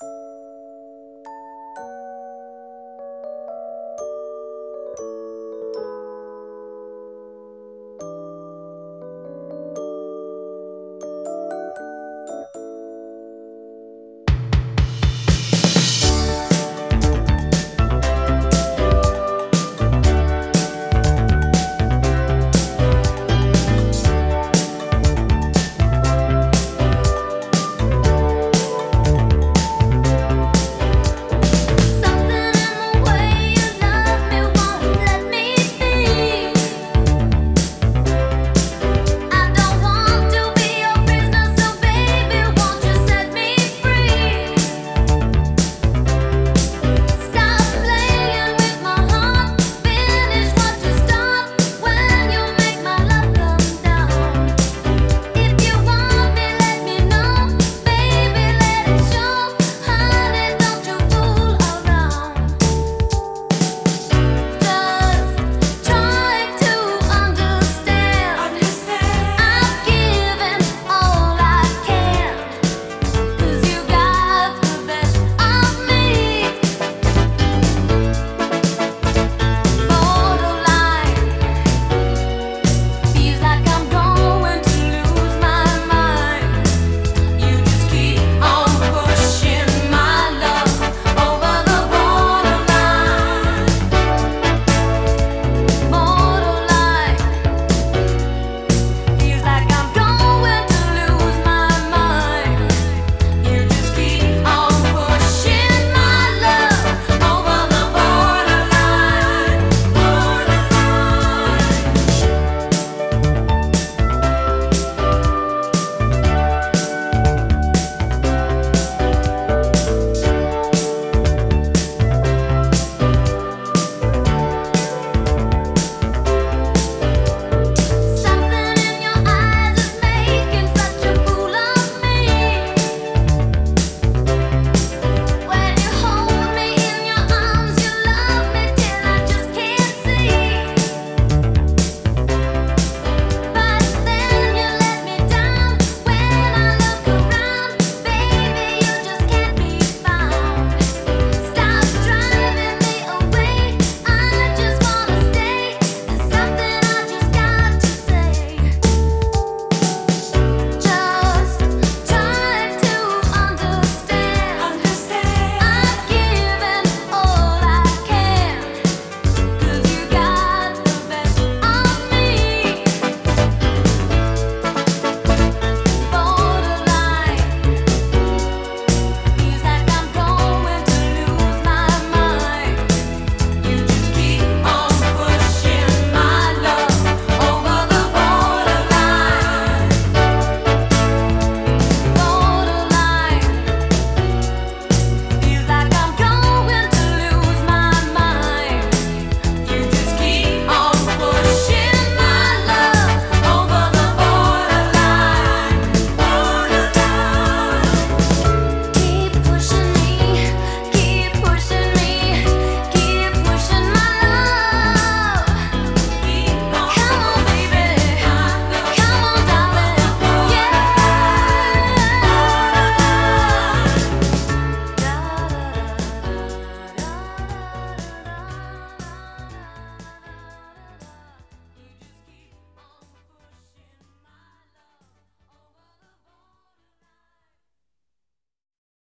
う